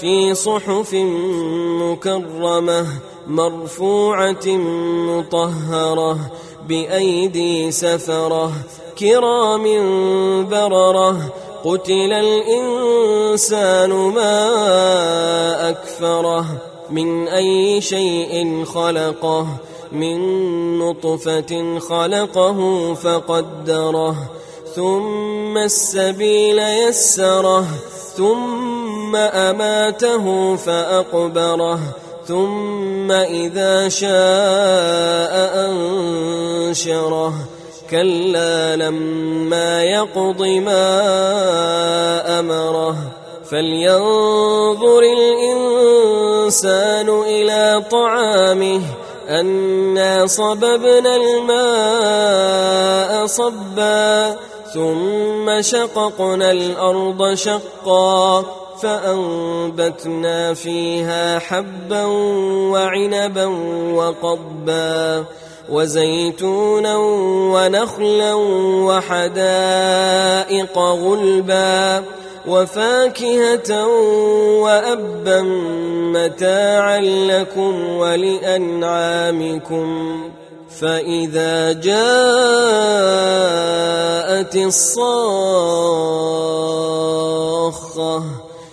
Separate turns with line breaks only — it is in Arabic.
في صحف مكرمة مرفوعة مطهرة بأيدي سفرة كرام بررة قتل الإنسان ما أكفره من أي شيء خلقه من نطفة خلقه فقدره ثم السبيل يسره ثم أماته فأقبره ثم إذا شاء أنشره. كلا لما يقض ما أمره. فلينظر الإنسان إلى طعامه انا صببنا الماء صبا ثم شققنا الأرض شقا. فأنبتنا فيها حبا وعنبا وقبا وزيتونا ونخلا وحدائق غلبا وفاكهة وأبا متاعا لكم ولأنعامكم فإذا جاءت الصاخة